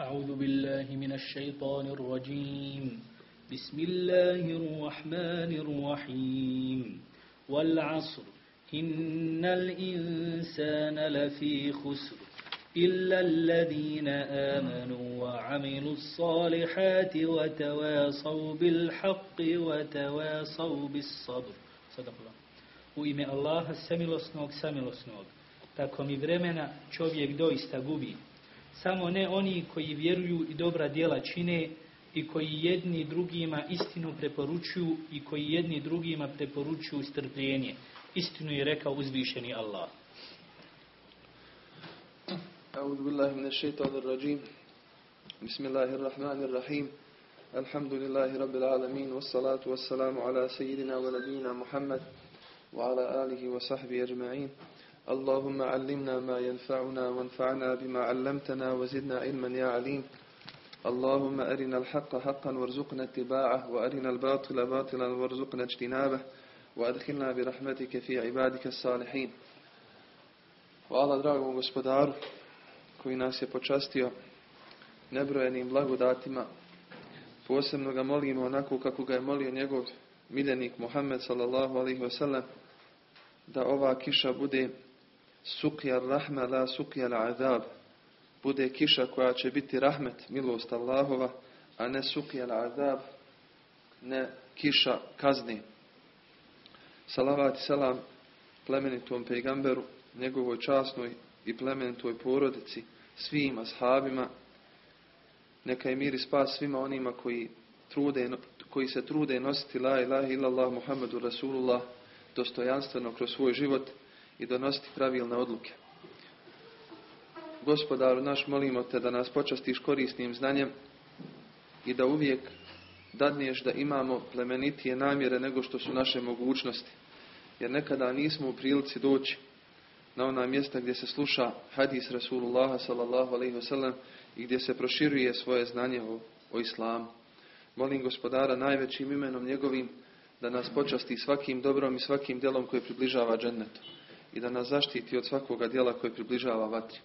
أعوذ بالله من الشيطان الرجيم. بسم الله الرحمن الرحيم. والعصر. إن الإنسان لفي خسر إلا الذين آمنوا وعملوا الصالحات وتواصوا بالحق وتواصوا بالصبر. صدق الله. U ime Allaha samilosnog, samilosnog. Tako mi vremena čovjek doista gubi. Samo ne oni koji vjeruju i dobra djela čine i koji jedni drugima istinu preporučuju i koji jedni drugima preporučuju strpljenje. Istinu je rekao uzvišeni Allah. أعوذ بالله من الشيطان الرجيم بسم الله الرحمن الرحيم الحمد لله رب العالمين والصلاة والسلام على سيدنا ونبينا محمد وعلى آله وصحبه أجمعين اللهم علمنا ما ينفعنا وانفعنا بما علمتنا وزدنا علما يا عليم اللهم أرنا الحق حقا وارزقنا اتباعه وأرنا الباطل باطلا وارزقنا اجتنابه وأدخلنا برحمتك في عبادك الصالحين Hvala dragom gospodaru koji nas je počastio nebrojenim blagodatima. Posebno ga molimo onako kako ga je molio njegov miljenik Muhammed sallallahu alaihi wasallam da ova kiša bude sukja rahma la sukja azab bude kiša koja će biti rahmet, milost Allahova, a ne sukja azab, ne kiša kazni. Salavat i salam plemenitom pejgamberu, njegovoj časnoj i plemenitoj porodici, svim ashabima, neka je mir i spas svima onima koji, trude, koji se trude nositi la ilaha illallah Muhammedu Rasulullah dostojanstveno kroz svoj život i donositi pravilne odluke. Gospodaru naš, molimo te da nas počastiš korisnim znanjem i da uvijek dadneš da imamo plemenitije namjere nego što su naše mogućnosti. Jer nekada nismo u prilici doći na ona mjesta gdje se sluša hadis Rasulullaha sallallahu alaihi wasallam i gdje se proširuje svoje znanje o, o islamu. Molim gospodara najvećim imenom njegovim da nas počasti svakim dobrom i svakim djelom koje približava džennetu i da nas zaštiti od svakoga djela koje približava vatri.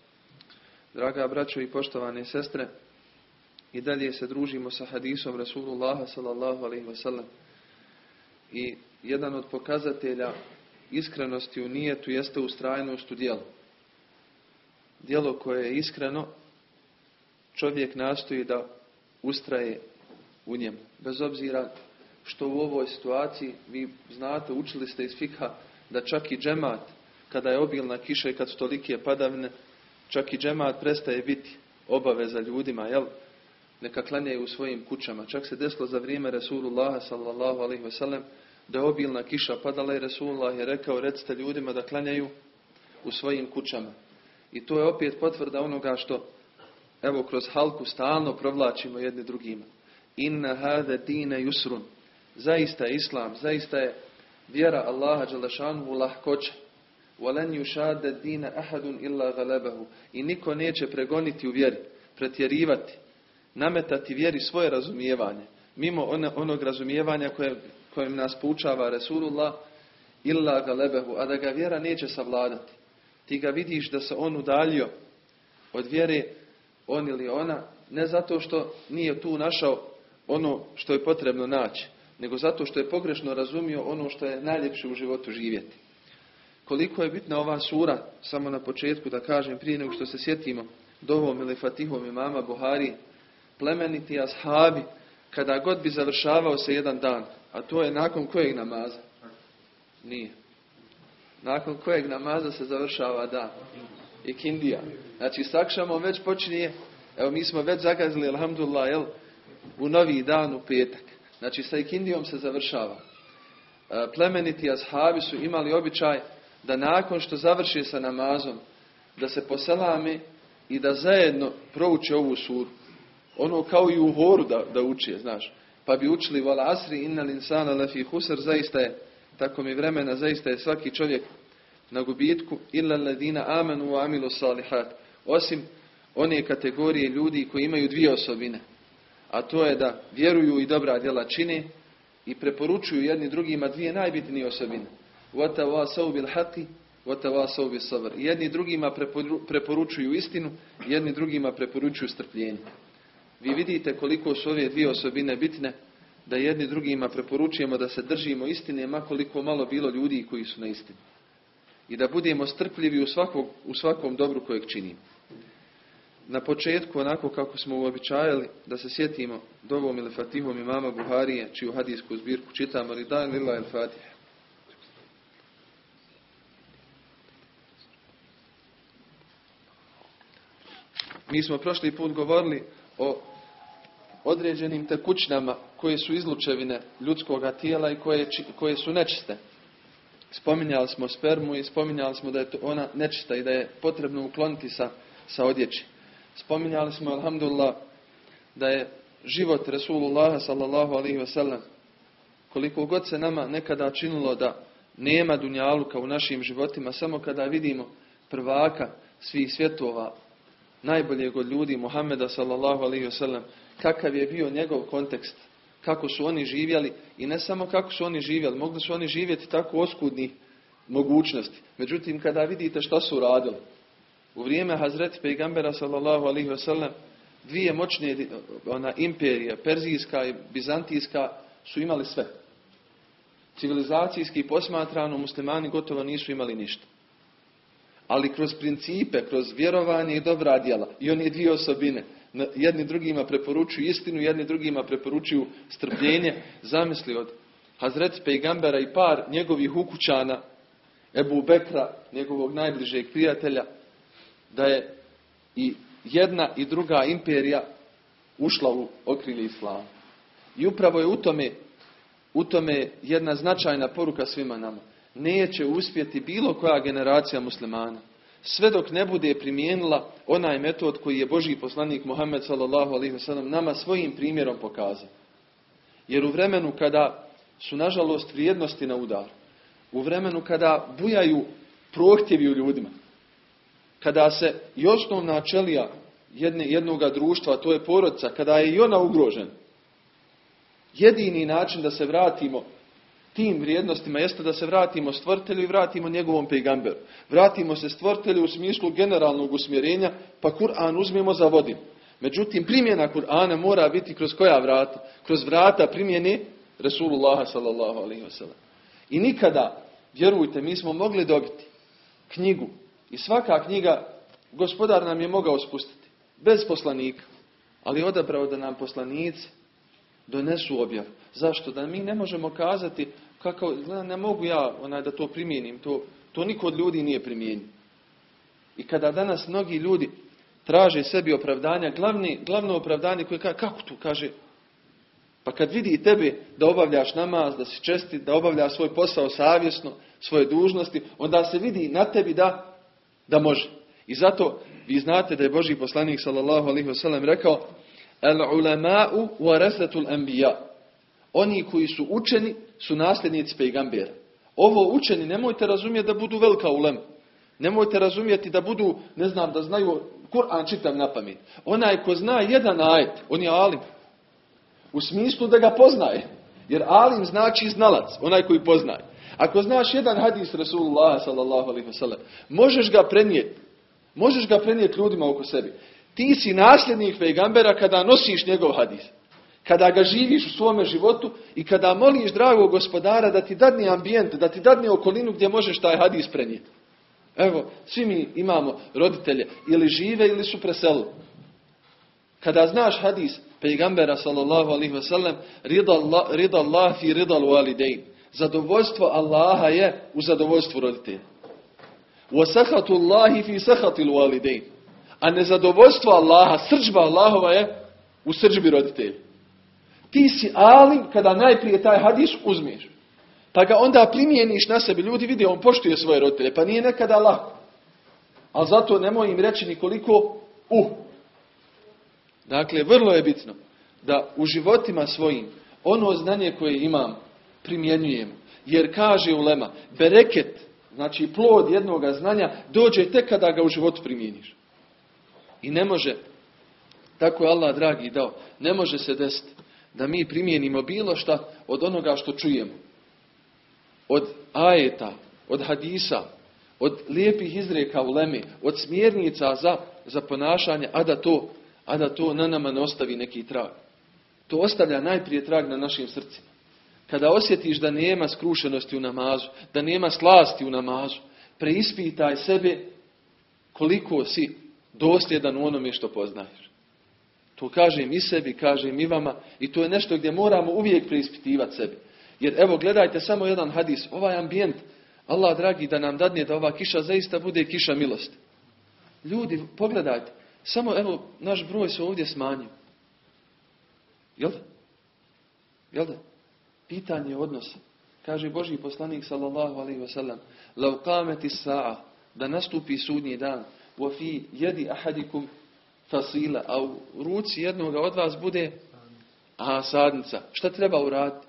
Draga braćo i poštovane sestre, i dalje se družimo sa hadisom Rasulullaha sallallahu alaihi wasallam i jedan od pokazatelja iskrenosti u nijetu jeste ustrajnost u djelu. Djelo koje je iskreno, čovjek nastoji da ustraje u njemu. Bez obzira što u ovoj situaciji, vi znate, učili ste iz fikha, da čak i džemat, kada je obilna kiša i kad su tolike padavine, čak i džemat prestaje biti obaveza ljudima, jel? Neka klanjaju u svojim kućama. Čak se desilo za vrijeme Resulullaha sallallahu alaihi wasallam da je obilna kiša padala i Resulullah je rekao recite ljudima da klanjaju u svojim kućama. I to je opet potvrda onoga što evo kroz halku stalno provlačimo jedni drugima. Inna hada dine yusrun. Zaista je Islam, zaista je vjera Allaha Đalešanuhu lahkoća. وَلَنْ يُشَادَ دِينَ أَحَدٌ إِلَّا غَلَبَهُ I niko neće pregoniti u vjeri, pretjerivati, nametati vjeri svoje razumijevanje, mimo onog razumijevanja koje, kojim nas poučava Resulullah, illa galebehu, a da ga vjera neće savladati. Ti ga vidiš da se on udaljio od vjere, on ili ona, ne zato što nije tu našao ono što je potrebno naći, nego zato što je pogrešno razumio ono što je najljepše u životu živjeti. Koliko je bitna ova sura, samo na početku da kažem, prije nego što se sjetimo dovom ili fatihom imama Buhari, plemeniti ashabi, kada god bi završavao se jedan dan, a to je nakon kojeg namaza? Nije. Nakon kojeg namaza se završava dan? I kindija. Znači, s akšamom već počinje, evo mi smo već zagazili, alhamdulillah, jel, u novi dan u petak. Znači, sa ikindijom se završava. Plemeniti ashabi su imali običaj da nakon što završi sa namazom, da se poselame i da zajedno prouče ovu suru. Ono kao i u horu da, da uči, znaš. Pa bi učili val asri innal insana lafi husr, zaista je, tako mi vremena, zaista je svaki čovjek na gubitku, illa ladina amanu wa amilu salihat. Osim one kategorije ljudi koji imaju dvije osobine. A to je da vjeruju i dobra djela čine i preporučuju jedni drugima dvije najbitnije osobine. وَتَوَاسَوْ بِالْحَقِ وَتَوَاسَوْ بِالصَّبْرِ Jedni drugima preporučuju istinu, jedni drugima preporučuju strpljenje. Vi vidite koliko su ove dvije osobine bitne, da jedni drugima preporučujemo da se držimo istine, makoliko malo bilo ljudi koji su na istini. I da budemo strpljivi u, svakog, u svakom dobru kojeg činimo. Na početku, onako kako smo uobičajali, da se sjetimo dovom ili fatihom imama Buharije, čiju hadijsku zbirku čitamo, Ridan lila il fatih. Mi smo prošli put govorili o određenim tekućnama koje su izlučevine ljudskog tijela i koje, koje su nečiste. Spominjali smo spermu i spominjali smo da je ona nečista i da je potrebno ukloniti sa, sa odjeći. Spominjali smo, alhamdulillah, da je život Resulullah sallallahu alaihi wasallam koliko god se nama nekada činilo da nema dunjaluka u našim životima, samo kada vidimo prvaka svih svjetova, najboljeg od ljudi, Muhammeda sallallahu alaihi wasallam, kakav je bio njegov kontekst, kako su oni živjeli i ne samo kako su oni živjeli, mogli su oni živjeti tako oskudni mogućnosti. Međutim, kada vidite što su radili, u vrijeme Hazreti Pejgambera sallallahu alaihi wasallam, dvije moćne ona imperije, Perzijska i Bizantijska, su imali sve. Civilizacijski posmatrano muslimani gotovo nisu imali ništa. Ali kroz principe, kroz vjerovanje i dobra djela. I oni dvije osobine jedni drugima preporučuju istinu, jedni drugima preporučuju strpljenje. Zamisli od Hazret Pejgambera i par njegovih ukućana, Ebu Bekra, njegovog najbližeg prijatelja, da je i jedna i druga imperija ušla u okrilje islama. I upravo je u tome, u tome jedna značajna poruka svima nama. Neće uspjeti bilo koja generacija muslimana sve dok ne bude primijenila onaj metod koji je Boži poslanik Muhammed sallallahu alaihi nama svojim primjerom pokazao. Jer u vremenu kada su nažalost vrijednosti na udar, u vremenu kada bujaju prohtjevi u ljudima, kada se i osnovna čelija jedne, jednoga društva, to je porodca, kada je i ona ugrožena, jedini način da se vratimo tim vrijednostima jeste da se vratimo stvrtelju i vratimo njegovom pejgamberu. Vratimo se stvrtelju u smislu generalnog usmjerenja, pa Kur'an uzmemo za vodim. Međutim, primjena Kur'ana mora biti kroz koja vrata? Kroz vrata primjene Resulullaha sallallahu alaihi wasallam. I nikada, vjerujte, mi smo mogli dobiti knjigu i svaka knjiga gospodar nam je mogao spustiti. Bez poslanika. Ali odabrao da nam poslanici donesu objav. Zašto? Da mi ne možemo kazati kako, ne mogu ja onaj, da to primijenim. To, to niko od ljudi nije primijenio. I kada danas mnogi ljudi traže sebi opravdanja, glavni, glavno opravdanje koje kaže, kako tu, kaže, pa kad vidi tebe da obavljaš namaz, da si čestit, da obavljaš svoj posao savjesno, svoje dužnosti, onda se vidi na tebi da, da može. I zato vi znate da je Boži poslanik sallallahu alaihi wasallam rekao Al-ulama'u warasatul anbiya. Oni koji su učeni su nasljednici pejgambera. Ovo učeni nemojte razumjeti da budu velika ulema. Nemojte razumjeti da budu, ne znam, da znaju Kur'an čitam na pamet. Onaj ko zna jedan ajet, on je alim. U smislu da ga poznaje. Jer alim znači znalac, onaj koji poznaje. Ako znaš jedan hadis Rasulullah sallallahu alaihi wasallam, možeš ga prenijeti. Možeš ga prenijeti ljudima oko sebi. Ti si nasljednik pejgambera kada nosiš njegov hadis. Kada ga živiš u svome životu i kada moliš dragog gospodara da ti dadne ambijent, da ti dadne okolinu gdje možeš taj hadis prenijeti. Evo, svi mi imamo roditelje, ili žive ili su preselili. Kada znaš hadis pejgambera sallallahu alaihi ve sellem, rida Allah fi rida walidein. Zadovoljstvo Allaha je u zadovoljstvu roditelja. Wa sahatu Allahi fi sahati walidein. A nezadovoljstvo Allaha, srđba Allahova je u srđbi roditelja. Ti si alim kada najprije taj hadis uzmiješ. Pa ga onda primijeniš na sebi. Ljudi vide, on poštuje svoje roditelje. Pa nije nekada lako. Ali zato nemoj im reći nikoliko uh. Dakle, vrlo je bitno da u životima svojim ono znanje koje imam primjenjujem. Jer kaže ulema, bereket, znači plod jednog znanja, dođe tek kada ga u životu primjeniš. I ne može, tako je Allah dragi dao, ne može se desiti da mi primijenimo bilo šta od onoga što čujemo. Od ajeta, od hadisa, od lijepih izreka u lemi, od smjernica za, za ponašanje, a da, to, a da to na nama ne ostavi neki trag. To ostavlja najprije trag na našim srcima. Kada osjetiš da nema skrušenosti u namazu, da nema slasti u namazu, preispitaj sebe koliko si dosljedan u onome što poznaješ. To kažem i sebi, kažem i vama i to je nešto gdje moramo uvijek preispitivati sebe. Jer evo gledajte samo jedan hadis, ovaj ambijent, Allah dragi da nam dadne da ova kiša zaista bude kiša milosti. Ljudi, pogledajte, samo evo naš broj se ovdje smanjio. Jel da? Jel da? Pitanje odnosa. Kaže Boži poslanik sallallahu alaihi wasallam Lau kameti sa'a da nastupi sudnji dan wa fi jedi ahadikum fasila a u ruci jednog od vas bude a sadnica. Šta treba uraditi?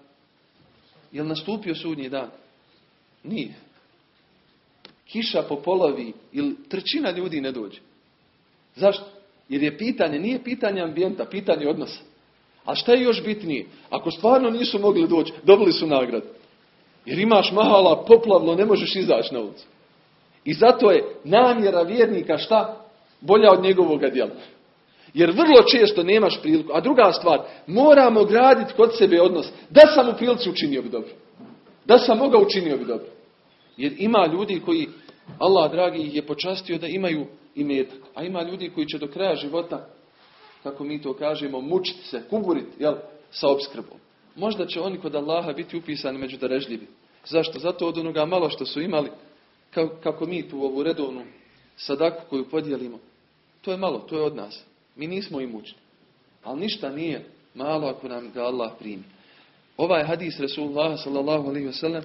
Jel nastupio sudnji dan? Nije. Kiša po polovi ili trećina ljudi ne dođe. Zašto? Jer je pitanje, nije pitanje ambijenta, pitanje odnosa. A šta je još bitnije? Ako stvarno nisu mogli doći, dobili su nagradu. Jer imaš mahala, poplavno, ne možeš izaći na ulicu. I zato je namjera vjernika šta? Bolja od njegovog djela. Jer vrlo često nemaš priliku. A druga stvar, moramo graditi kod sebe odnos. Da sam u prilici učinio bi dobro. Da sam mogao učinio bi dobro. Jer ima ljudi koji, Allah dragi, ih je počastio da imaju i metak. A ima ljudi koji će do kraja života, kako mi to kažemo, mučiti se, kuburiti, jel, sa obskrbom. Možda će oni kod Allaha biti upisani među darežljivi. Zašto? Zato od onoga malo što su imali, kako mi tu ovu redovnu sadaku koju podijelimo, to je malo, to je od nas. Mi nismo imućni. Ali ništa nije malo ako nam ga Allah primi. Ovaj hadis Resulullah sallallahu alaihi wasallam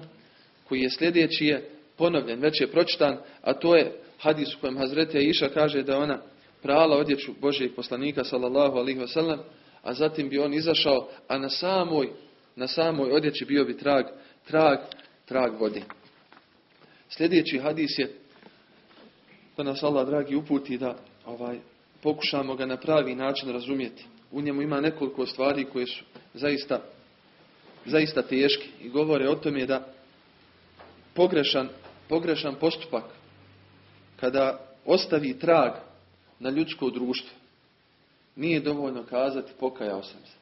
koji je sljedeći je ponovljen, već je pročitan, a to je hadis u kojem Hazreti Iša kaže da ona prala odjeću Božijeg poslanika sallallahu alaihi wasallam, a zatim bi on izašao, a na samoj, na samoj odjeći bio bi trag, trag, trag vode. Sljedeći hadis je da nas Allah dragi uputi da ovaj pokušamo ga na pravi način razumjeti. U njemu ima nekoliko stvari koje su zaista, zaista teške i govore o tome da pogrešan, pogrešan postupak kada ostavi trag na ljudsko društvo nije dovoljno kazati pokajao sam se.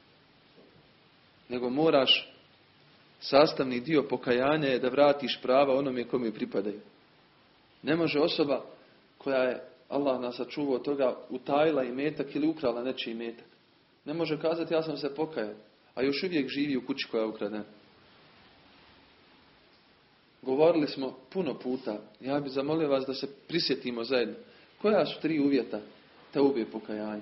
Nego moraš sastavni dio pokajanja je da vratiš prava onome kome pripadaju. Ne može osoba koja je Allah nas sačuvao toga utajila i metak ili ukrala nečiji metak. Ne može kazati ja sam se pokajao, a još uvijek živi u kući koja je ukradena. Govorili smo puno puta, ja bih zamolio vas da se prisjetimo zajedno. Koja su tri uvjeta te ubije pokajanja?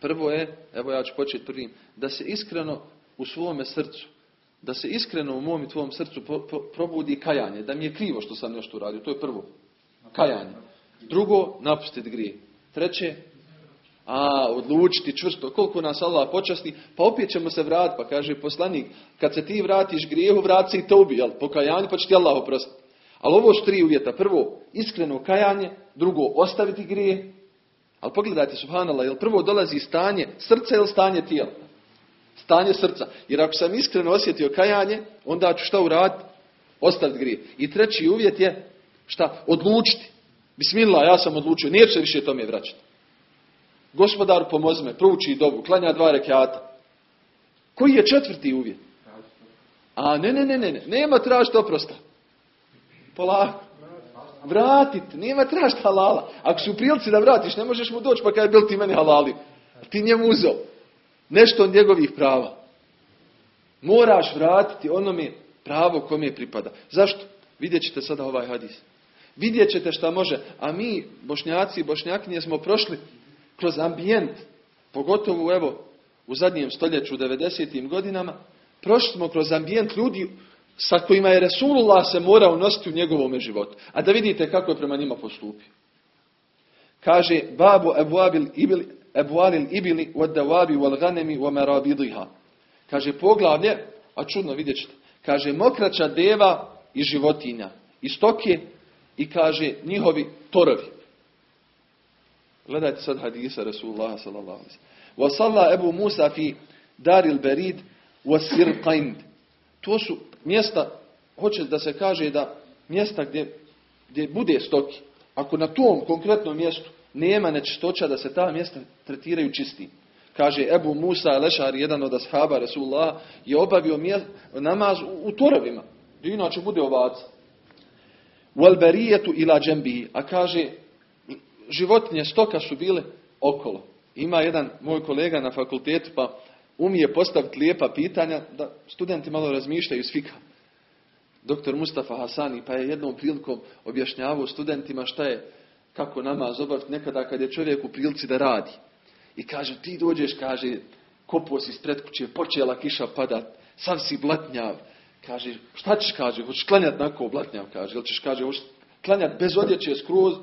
Prvo je, evo ja ću početi prvim, da se iskreno u svome srcu, da se iskreno u mom i tvom srcu probudi kajanje, da mi je krivo što sam nešto uradio, to je prvo. Kajanje. Drugo, napustiti grije. Treće, a, odlučiti čvrsto. Koliko nas Allah počasti, pa opet ćemo se vratiti. Pa kaže poslanik, kad se ti vratiš grijehu, vrati se i tobi, jel? Pokajanje, pa će ti Allah oprostiti. Ali ovo su tri uvjeta. Prvo, iskreno kajanje. Drugo, ostaviti grije. Ali pogledajte, subhanallah, jel prvo dolazi stanje srca ili stanje tijela? Stanje srca. Jer ako sam iskreno osjetio kajanje, onda ću šta uraditi? Ostaviti grije. I treći uvjet je šta? Odlučiti. Bismillah, ja sam odlučio, nije se više tome vraćati. Gospodar pomozi me, prouči dobu, klanja dva rekiata. Koji je četvrti uvjet? A ne, ne, ne, ne, ne, nema tražiti oprosta. Polako. Vratiti, nema tražiti halala. Ako su prilici da vratiš, ne možeš mu doći pa kaj bil ti meni halali. Ti njemu uzeo nešto od njegovih prava. Moraš vratiti onome pravo kome pripada. Zašto? Vidjet ćete sada ovaj hadis. Vidjet ćete šta može. A mi, bošnjaci i bošnjakinje, smo prošli kroz ambijent, pogotovo evo u zadnjem stoljeću, u 90. godinama, prošli smo kroz ambijent ljudi sa kojima je Resulullah se morao nositi u njegovome životu. A da vidite kako je prema njima postupio. Kaže, babu ebuabil ibili, ebualil ibili od dawabi wal. Kaže, poglavlje, a čudno vidjet ćete, kaže, mokraća deva i životinja, i stoke, i kaže, njihovi torovi. Gledajte sad hadisa Rasulullah sallallahu alaihi. Ebu Musa fi daril berid wa sirqaind. To su mjesta, hoće da se kaže da mjesta gdje gdje bude stoki, ako na tom konkretnom mjestu nema nečistoća da se ta mjesta tretiraju čistim. Kaže Ebu Musa Lešar, jedan od ashaba Rasulullah, je obavio namaz u, torovima, gdje inače bude ovaca. U alberijetu ila džembiji, a kaže životinje stoka su bile okolo. Ima jedan moj kolega na fakultetu pa umije postaviti lijepa pitanja da studenti malo razmišljaju s fika. Doktor Mustafa Hasani pa je jednom prilikom objašnjavao studentima šta je kako namaz obaviti nekada kad je čovjek u prilici da radi. I kaže, ti dođeš, kaže, kopo si ispred kuće, počela kiša padat, sam si blatnjav. Kaže, šta ćeš, kaže, hoćeš klanjati nako blatnjav, kaže, ili ćeš, kaže, hoćeš klanjati bez odjeće skroz,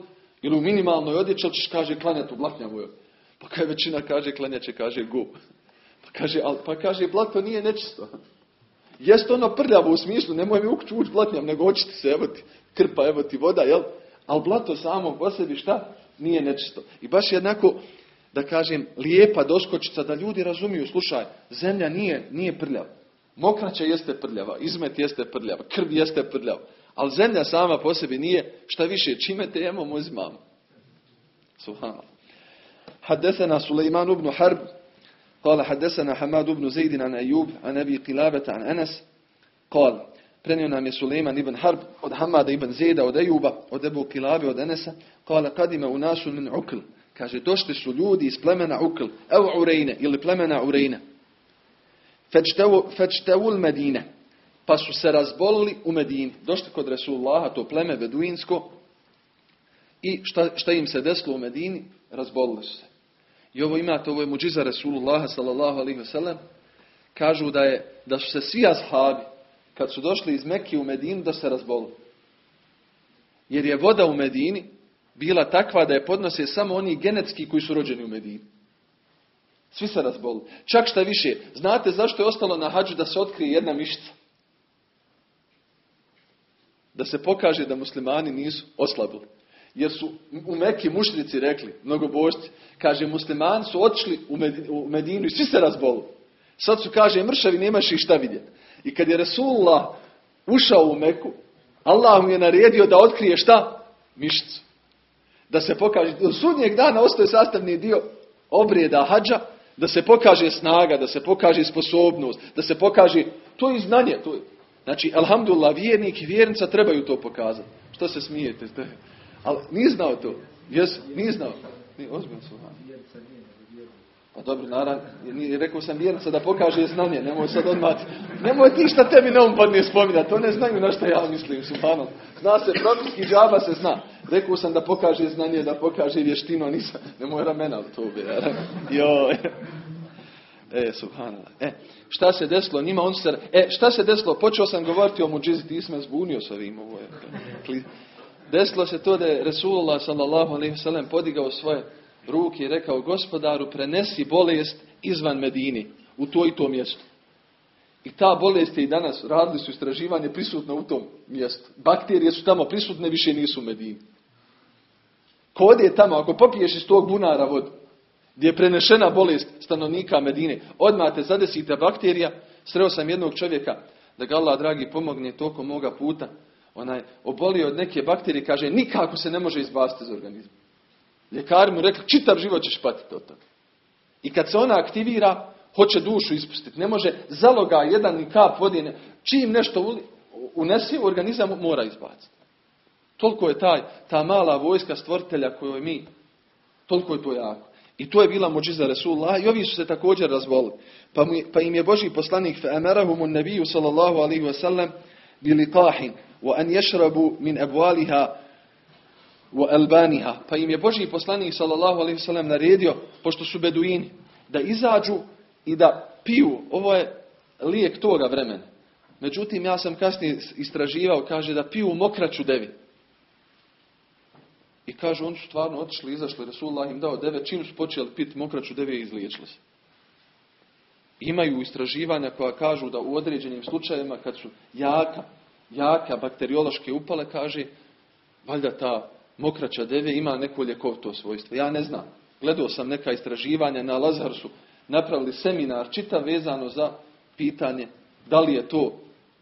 ili u minimalnoj odjeći, ili ćeš, kaže, klanjati u blatnjavu. Pa kaj većina kaže, klanjat će, kaže, go. Pa kaže, al, pa kaže, blato nije nečisto. Jeste ono prljavo u smislu, nemoj mi ući ući blatnjav, nego očiti se, evo ti krpa, evo ti voda, jel? Ali blato samo po sebi šta? Nije nečisto. I baš jednako, da kažem, lijepa doskočica, da ljudi razumiju, slušaj, zemlja nije, nije prljava. Mokraća jeste prljava, izmet jeste prljava, krv jeste prljava. Ali zemlja sama po sebi nije, šta više, čime te jemo, uzimamo. Subhanallah. حدثنا سليمان بن حرب قال حدثنا حماد بن زيد عن أيوب عن أبي قلابة عن أنس قال prenio nam je Suleiman ibn Harb od Hamada ibn Zeda, od Ejuba, od Ebu Kilabe, od Enesa, kala kadima u nasu min ukl. Kaže, došli su ljudi iz plemena ukl, evo urejne, ili plemena urejne. Fečtevul Medine. Pa su se razbolili u Medini. Došli kod Resulullaha, to pleme beduinsko. I šta, šta im se desilo u Medini? Razbolili su se. I ovo imate, ovo je muđiza Resulullaha sallallahu alaihi wasallam. Kažu da, je, da su se svi ashabi kad su došli iz Mekke u Medinu da se razbolu. Jer je voda u Medini bila takva da je podnose samo oni genetski koji su rođeni u Medini. Svi se razbolu. Čak šta više, znate zašto je ostalo na hađu da se otkrije jedna mišica? Da se pokaže da muslimani nisu oslabili. Jer su u Mekki mušnici rekli, mnogobožci, kaže muslimani su otišli u Medinu i svi se razbolu. Sad su, kaže, mršavi nemaš ih šta vidjeti. I kad je Resulullah ušao u Meku, Allah mu je naredio da otkrije šta? Mišicu. Da se pokaže, do sudnjeg dana ostaje sastavni dio obrijeda hađa, da se pokaže snaga, da se pokaže sposobnost, da se pokaže, to je znanje. To je. Znači, alhamdulillah, vjernik i vjernica trebaju to pokazati. Što se smijete? Ali nije znao to. Jes, nije znao. Nije, ozbiljno su. Pa dobro, naravno, rekao sam vjernica da pokaže znanje, nemoj sad odmah, nemoj ti šta tebi ne umpadne spominjati, to ne znaju na što ja mislim, subhano. Zna se, propiski džaba se zna. Rekao sam da pokaže znanje, da pokaže vještino, nisam, nemoj ramena to bi, joj. E, subhanallah. E, šta se desilo njima, on se, e, šta se desilo, počeo sam govoriti o muđizi, ti me zbunio s ovim, ovo je, desilo se to da je Resulullah sallallahu podigao svoje ruke i rekao gospodaru prenesi bolest izvan Medini, u to i to mjesto. I ta bolest je i danas, radili su istraživanje, prisutna u tom mjestu. Bakterije su tamo prisutne, više nisu u Medini. Kod je tamo, ako popiješ iz tog bunara vodu, gdje je prenešena bolest stanovnika Medine, odmah te zadesite bakterija, sreo sam jednog čovjeka, da ga Allah dragi pomogne tokom moga puta, onaj obolio od neke bakterije, kaže, nikako se ne može izbaciti iz organizma. Ljekari mu rekli, čitav život ćeš patiti od toga. I kad se ona aktivira, hoće dušu ispustiti. Ne može zaloga jedan ni kap vode. Čim nešto unesi u organizam, mora izbaciti. Toliko je taj, ta mala vojska stvoritelja koju mi, toliko je to jako. I to je bila mođiza Resulullah i ovi su se također razvolili. Pa, pa im je Boži poslanik فَأَمَرَهُمُ nebiju sallallahu alaihi wa sallam بِلِقَاحٍ وَأَنْ يَشْرَبُوا مِنْ أَبْوَالِهَا u Albaniha. Pa im je Boži poslanik sallallahu alaihi sallam naredio, pošto su beduini, da izađu i da piju. Ovo je lijek toga vremena. Međutim, ja sam kasnije istraživao, kaže da piju mokraću devi. I kažu, oni su stvarno otišli, izašli, Resulullah im dao deve, čim su počeli piti mokraću devi i izliječili se. Imaju istraživanja koja kažu da u određenim slučajevima kad su jaka, jaka bakteriološke upale, kaže, valjda ta mokraća deve ima neko ljekovito svojstvo. Ja ne znam. Gledao sam neka istraživanja na Lazarsu, napravili seminar čitav vezano za pitanje da li je to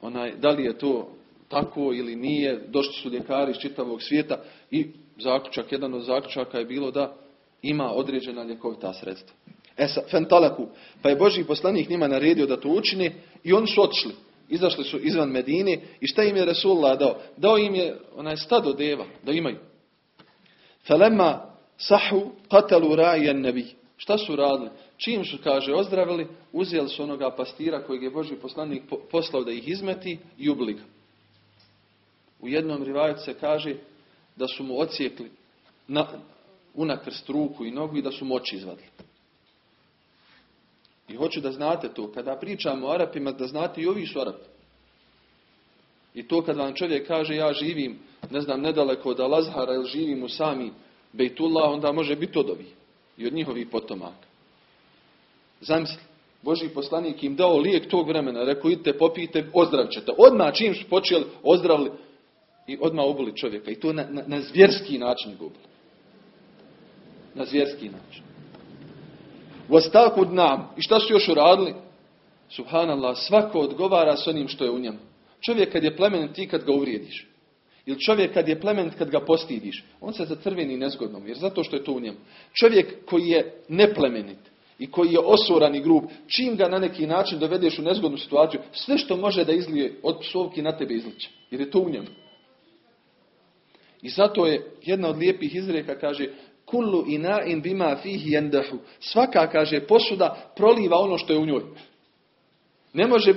onaj, da li je to tako ili nije, došli su ljekari iz čitavog svijeta i zaključak, jedan od zaključaka je bilo da ima određena ljekovita sredstva. E fentalaku, pa je Boži poslanik njima naredio da to učini i oni su otišli. Izašli su izvan Medine i šta im je Resulullah dao? Dao im je onaj stado deva, da imaju. Felema sahu qatalu rajan nebi. Šta su radili? Čim su, kaže, ozdravili, uzeli su onoga pastira kojeg je Boži poslanik poslao da ih izmeti i ubili ga. U jednom rivajetu se kaže da su mu ocijekli na, unakrst ruku i nogu i da su moći izvadili. I hoću da znate to. Kada pričamo o Arapima, da znate i ovi su Arapi. I to kad vam čovjek kaže ja živim, ne znam, nedaleko od Alazhara ili živim u sami Bejtullah, onda može biti od ovih. I od njihovih potomaka. Zamisli, Boži poslanik im dao lijek tog vremena, rekao idite popijte, ozdravit ćete. Odmah čim su počeli, ozdravili i odmah ubili čovjeka. I to na, na, na zvjerski način gubili. Na zvjerski način. Vastakud nam. I šta su još uradili? Subhanallah, svako odgovara s onim što je u njemu. Čovjek kad je plemenit, ti kad ga uvrijediš. Ili čovjek kad je plemenit, kad ga postidiš. On se zacrveni nezgodnom, jer zato što je to u njemu. Čovjek koji je neplemenit i koji je osoran i grub, čim ga na neki način dovedeš u nezgodnu situaciju, sve što može da izlije od psovki na tebe izliče. Jer je to u njemu. I zato je jedna od lijepih izreka, kaže, kullu in bima fihi jendahu. Svaka, kaže, posuda proliva ono što je u njoj. Ne može